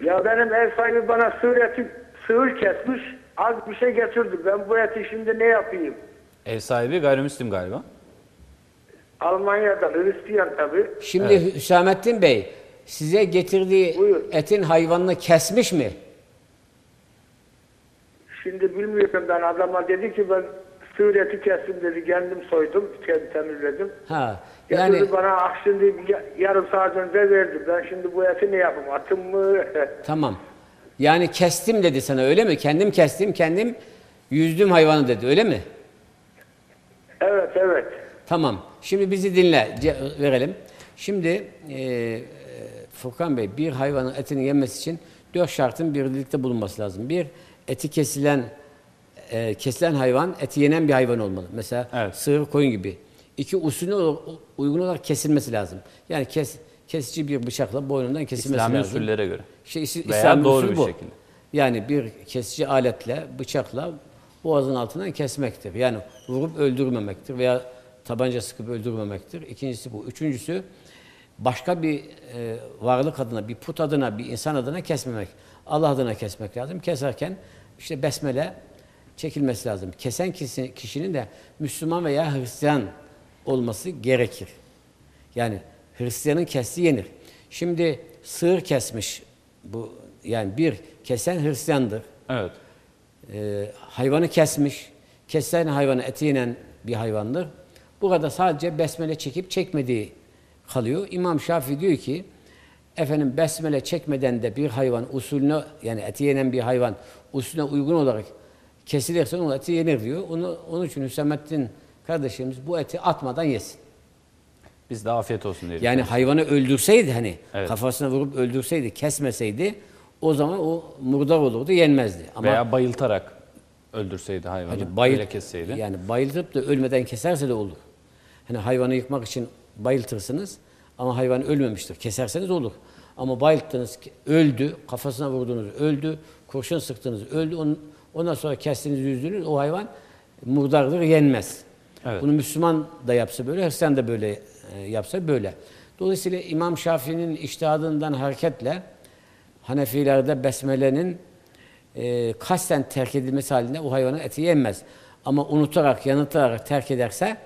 Ya benim ev sahibi bana sığır eti, sığır kesmiş. Az bir şey getirdi. Ben bu eti şimdi ne yapayım? Ev sahibi gayrimüslim galiba. Almanya'da Hristiyan tabii. Şimdi Hüsamettin Bey size getirdiği Buyur. etin hayvanını kesmiş mi? Şimdi bilmiyorum ben adama dedi ki ben sığır eti kestim dedi. Kendim soydum, kendim temizledim. Ha. Yani, Yani bana ah şimdi ya- yarım saat önce verdi. Ben şimdi bu eti ne yapayım? Atım mı? tamam. Yani kestim dedi sana öyle mi? Kendim kestim, kendim yüzdüm hayvanı dedi öyle mi? evet evet. Tamam. Şimdi bizi dinle verelim. Şimdi e, Furkan Bey bir hayvanın etini yenmesi için dört şartın birlikte bulunması lazım. Bir, eti kesilen e, kesilen hayvan eti yenen bir hayvan olmalı. Mesela Evet. sığır, koyun gibi. İki, usulüne uygun olarak kesilmesi lazım. Yani kes, kesici bir bıçakla boynundan kesilmesi İslami lazım. usullere göre. Şey, is- Veya İslami doğru bir bu. şekilde. Yani bir kesici aletle, bıçakla boğazın altından kesmektir. Yani vurup öldürmemektir veya tabanca sıkıp öldürmemektir. İkincisi bu. Üçüncüsü başka bir e, varlık adına, bir put adına, bir insan adına kesmemek. Allah adına kesmek lazım. Keserken işte besmele çekilmesi lazım. Kesen kişi- kişinin de Müslüman veya Hristiyan olması gerekir. Yani Hristiyanın kestiği yenir. Şimdi sığır kesmiş bu yani bir kesen Hristiyandır. Evet. Ee, hayvanı kesmiş. Kesen hayvanı eti yenen bir hayvandır. Burada sadece besmele çekip çekmediği kalıyor. İmam Şafii diyor ki efendim besmele çekmeden de bir hayvan usulüne yani eti yenen bir hayvan usulüne uygun olarak kesilirse onun eti yenir diyor. Onu, onun için Hüsamettin kardeşimiz bu eti atmadan yesin. Biz de afiyet olsun diyelim. Yani hayvanı öldürseydi hani Evet. kafasına vurup öldürseydi, kesmeseydi o zaman o murdar olurdu, yenmezdi. Ama Veya bayıltarak öldürseydi hayvanı. hani bayıl, öyle kesseydi. yani bayıltıp da ölmeden keserse de olur. Hani hayvanı yıkmak için bayıltırsınız ama hayvan ölmemiştir. Keserseniz olur. Ama bayılttınız, öldü, kafasına vurdunuz, öldü, kurşun sıktınız, öldü. Onun, ondan sonra kestiniz, yüzdünüz, o hayvan murdardır, yenmez. Evet. Bunu Müslüman da yapsa böyle, Hristiyan da böyle e, yapsa böyle. Dolayısıyla İmam Şafii'nin iştihadından hareketle Hanefilerde besmelenin e, kasten terk edilmesi halinde o hayvanın eti yenmez. Ama unutarak, yanıltarak terk ederse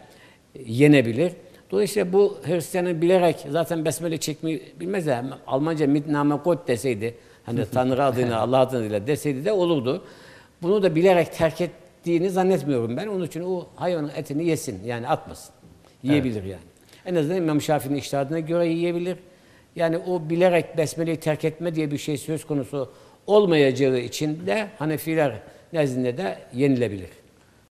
e, yenebilir. Dolayısıyla bu Hristiyanın bilerek zaten besmele çekmeyi bilmez de Almanca mit name Gott deseydi, hani Tanrı adıyla, Allah adıyla deseydi de olurdu. Bunu da bilerek terk ettiğini zannetmiyorum ben. Onun için o hayvanın etini yesin, yani atmasın. Yiyebilir yani. En azından İmam Şafii'nin iştihadına göre yiyebilir. Yani o bilerek besmeleyi terk etme diye bir şey söz konusu olmayacağı için de Hanefiler nezdinde de yenilebilir.